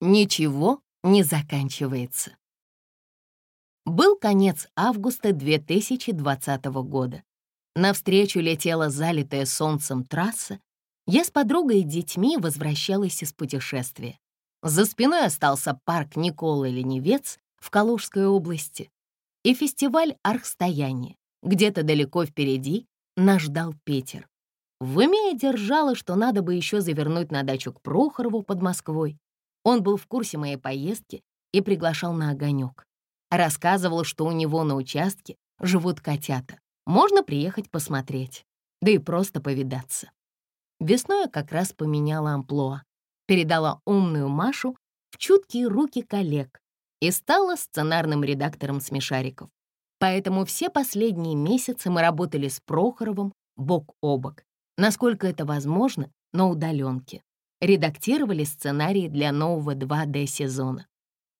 Ничего не заканчивается. Был конец августа 2020 года. Навстречу летела залитая солнцем трасса. Я с подругой и детьми возвращалась из путешествия. За спиной остался парк Николы Ленивец в Калужской области и фестиваль «Архстояние». Где-то далеко впереди нас ждал Питер. В уме я держала, что надо бы еще завернуть на дачу к Прохорову под Москвой. Он был в курсе моей поездки и приглашал на огонек. Рассказывал, что у него на участке живут котята. Можно приехать посмотреть, да и просто повидаться. Весной я как раз поменяла амплуа, передала умную Машу в чуткие руки коллег и стала сценарным редактором «Смешариков». Поэтому все последние месяцы мы работали с Прохоровым бок о бок, насколько это возможно, на удаленке. Редактировали сценарии для нового 2D-сезона.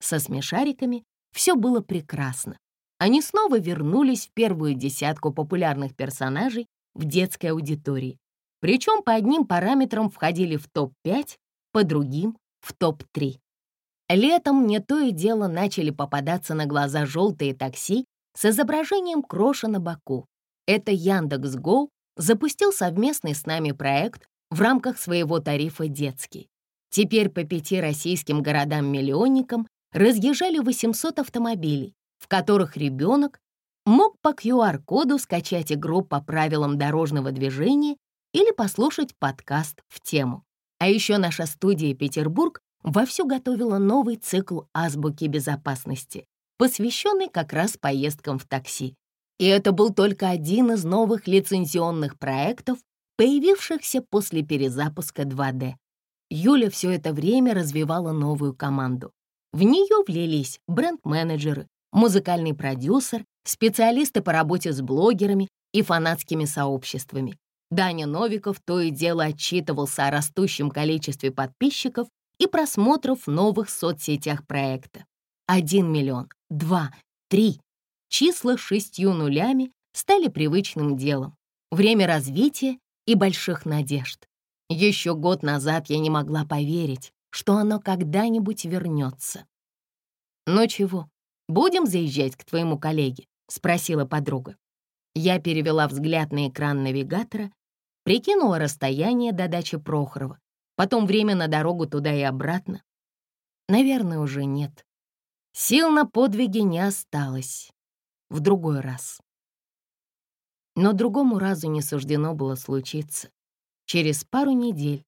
Со смешариками все было прекрасно. Они снова вернулись в первую десятку популярных персонажей в детской аудитории. Причем по одним параметрам входили в топ-5, по другим — в топ-3. Летом мне то и дело начали попадаться на глаза желтые такси с изображением кроша на боку. Это Яндекс.Го запустил совместный с нами проект в рамках своего тарифа «Детский». Теперь по пяти российским городам-миллионникам разъезжали 800 автомобилей, в которых ребенок мог по QR-коду скачать игру по правилам дорожного движения или послушать подкаст в тему. А еще наша студия «Петербург» вовсю готовила новый цикл азбуки безопасности, посвященный как раз поездкам в такси. И это был только один из новых лицензионных проектов, появившихся после перезапуска 2D. Юля все это время развивала новую команду. В нее влились бренд-менеджеры, музыкальный продюсер, специалисты по работе с блогерами и фанатскими сообществами. Даня Новиков то и дело отчитывался о растущем количестве подписчиков и просмотров в новых соцсетях проекта. Один миллион, два, три. Числа с шестью нулями стали привычным делом. Время развития и больших надежд. Еще год назад я не могла поверить, что оно когда-нибудь вернется. «Ну чего, будем заезжать к твоему коллеге?» — спросила подруга. Я перевела взгляд на экран навигатора, прикинула расстояние до дачи Прохорова, потом время на дорогу туда и обратно. Наверное, уже нет. Сил на подвиги не осталось. В другой раз. Но другому разу не суждено было случиться. Через пару недель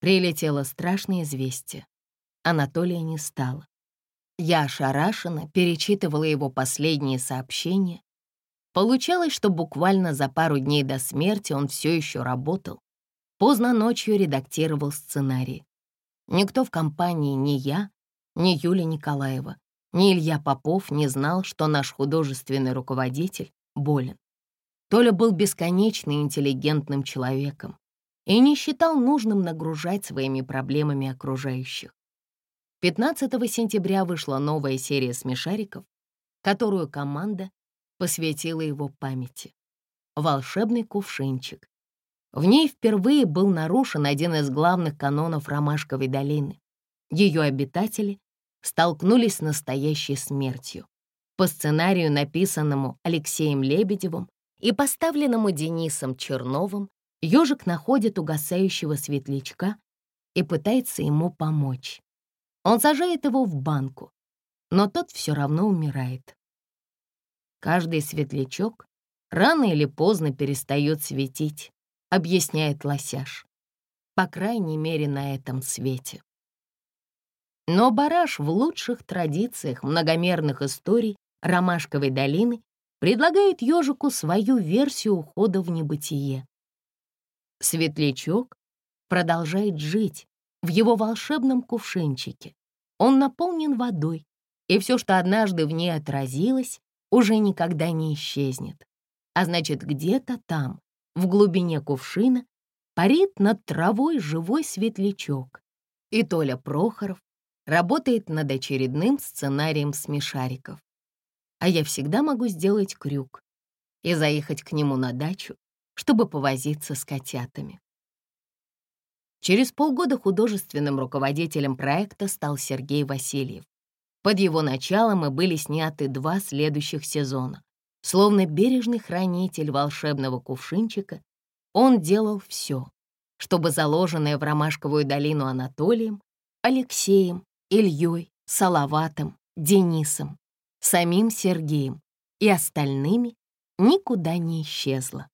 прилетело страшное известие. Анатолия не стало. Я ошарашенно перечитывала его последние сообщения. Получалось, что буквально за пару дней до смерти он все еще работал. Поздно ночью редактировал сценарий. Никто в компании, ни я, ни Юля Николаева, ни Илья Попов не знал, что наш художественный руководитель болен. Толя был бесконечно интеллигентным человеком и не считал нужным нагружать своими проблемами окружающих. 15 сентября вышла новая серия «Смешариков», которую команда посвятила его памяти. «Волшебный кувшинчик». В ней впервые был нарушен один из главных канонов Ромашковой долины. Ее обитатели столкнулись с настоящей смертью. По сценарию, написанному Алексеем Лебедевым, и поставленному Денисом Черновым, ежик находит угасающего светлячка и пытается ему помочь. Он сажает его в банку, но тот все равно умирает. Каждый светлячок рано или поздно перестает светить, объясняет лосяш. По крайней мере, на этом свете. Но Бараш в лучших традициях многомерных историй Ромашковой долины предлагает ежику свою версию ухода в небытие. Светлячок продолжает жить в его волшебном кувшинчике. Он наполнен водой, и все, что однажды в ней отразилось, уже никогда не исчезнет. А значит, где-то там, в глубине кувшина, парит над травой живой светлячок. И Толя Прохоров работает над очередным сценарием смешариков а я всегда могу сделать крюк и заехать к нему на дачу, чтобы повозиться с котятами. Через полгода художественным руководителем проекта стал Сергей Васильев. Под его началом и были сняты два следующих сезона. Словно бережный хранитель волшебного кувшинчика, он делал все, чтобы заложенное в Ромашковую долину Анатолием, Алексеем, Ильей, Салаватом, Денисом, самим Сергеем и остальными никуда не исчезло.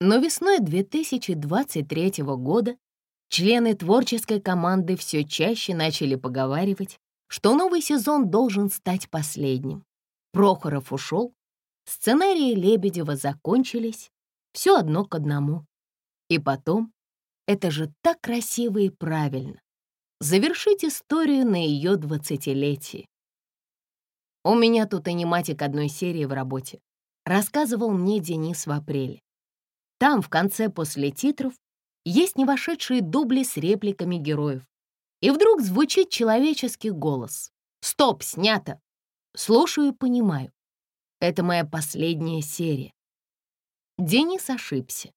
Но весной 2023 года члены творческой команды все чаще начали поговаривать, что новый сезон должен стать последним. Прохоров ушел, сценарии Лебедева закончились, все одно к одному. И потом, это же так красиво и правильно, завершить историю на ее двадцатилетии. У меня тут аниматик одной серии в работе. Рассказывал мне Денис в апреле. Там, в конце после титров, есть не вошедшие дубли с репликами героев. И вдруг звучит человеческий голос. «Стоп, снято!» Слушаю и понимаю. Это моя последняя серия. Денис ошибся.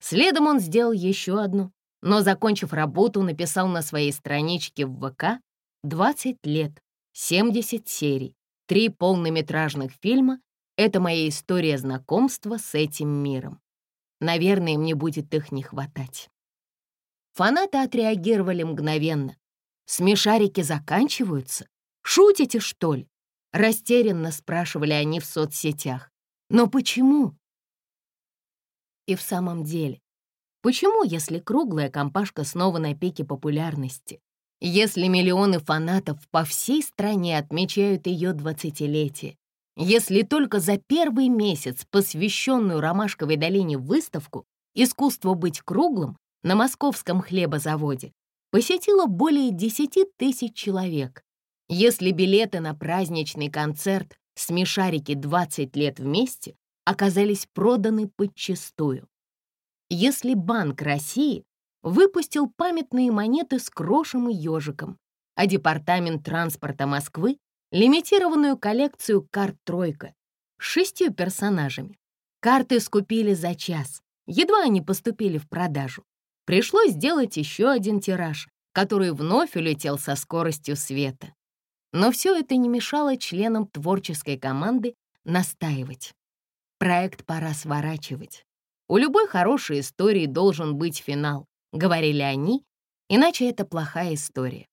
Следом он сделал еще одну, но, закончив работу, написал на своей страничке в ВК 20 лет, 70 серий, три полнометражных фильма — это моя история знакомства с этим миром. Наверное, мне будет их не хватать. Фанаты отреагировали мгновенно. Смешарики заканчиваются? Шутите, что ли? Растерянно спрашивали они в соцсетях. Но почему? И в самом деле, почему, если круглая компашка снова на пике популярности, если миллионы фанатов по всей стране отмечают ее двадцатилетие, если только за первый месяц, посвященную Ромашковой долине выставку «Искусство быть круглым» на московском хлебозаводе, посетило более 10 тысяч человек. Если билеты на праздничный концерт «Смешарики 20 лет вместе» оказались проданы подчистую. Если Банк России выпустил памятные монеты с крошем и ежиком, а Департамент транспорта Москвы лимитированную коллекцию карт «Тройка» с шестью персонажами. Карты скупили за час, едва они поступили в продажу. Пришлось сделать еще один тираж, который вновь улетел со скоростью света. Но все это не мешало членам творческой команды настаивать. Проект пора сворачивать. У любой хорошей истории должен быть финал, говорили они, иначе это плохая история.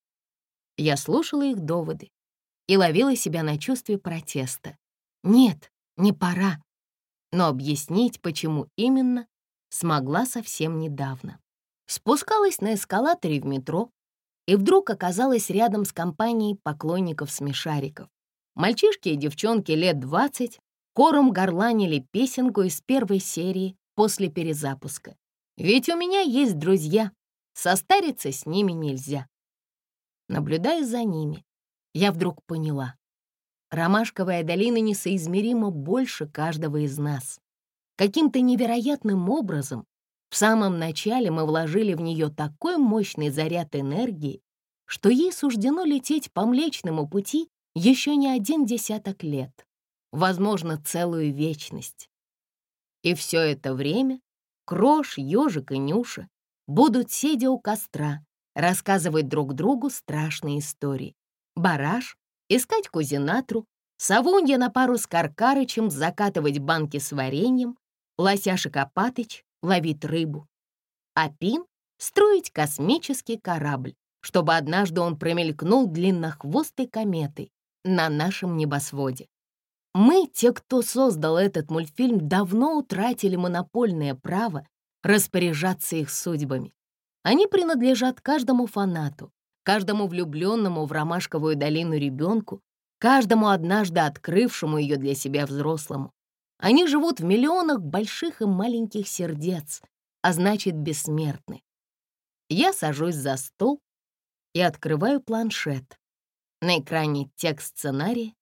Я слушала их доводы и ловила себя на чувстве протеста. Нет, не пора. Но объяснить, почему именно, смогла совсем недавно. Спускалась на эскалаторе в метро и вдруг оказалась рядом с компанией поклонников-смешариков. Мальчишки и девчонки лет 20 кором горланили песенку из первой серии после перезапуска. Ведь у меня есть друзья, состариться с ними нельзя. Наблюдая за ними, я вдруг поняла. Ромашковая долина несоизмеримо больше каждого из нас. Каким-то невероятным образом в самом начале мы вложили в нее такой мощный заряд энергии, что ей суждено лететь по Млечному пути еще не один десяток лет, возможно, целую вечность. И все это время Крош, Ежик и Нюша будут, сидя у костра, рассказывать друг другу страшные истории, бараш, искать кузинатру, Савунья на пару с Каркарычем закатывать банки с вареньем, Лосяшек Апатыч ловить рыбу, а Пин строить космический корабль, чтобы однажды он промелькнул длиннохвостой кометой на нашем небосводе. Мы, те, кто создал этот мультфильм, давно утратили монопольное право распоряжаться их судьбами. Они принадлежат каждому фанату, каждому влюбленному в ромашковую долину ребенку, каждому однажды открывшему ее для себя взрослому. Они живут в миллионах больших и маленьких сердец, а значит, бессмертны. Я сажусь за стол и открываю планшет. На экране текст сценария,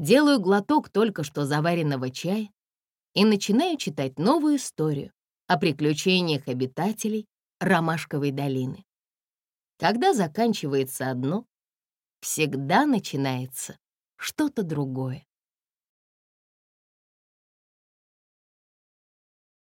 делаю глоток только что заваренного чая и начинаю читать новую историю о приключениях обитателей Ромашковой долины. Когда заканчивается одно, всегда начинается что-то другое.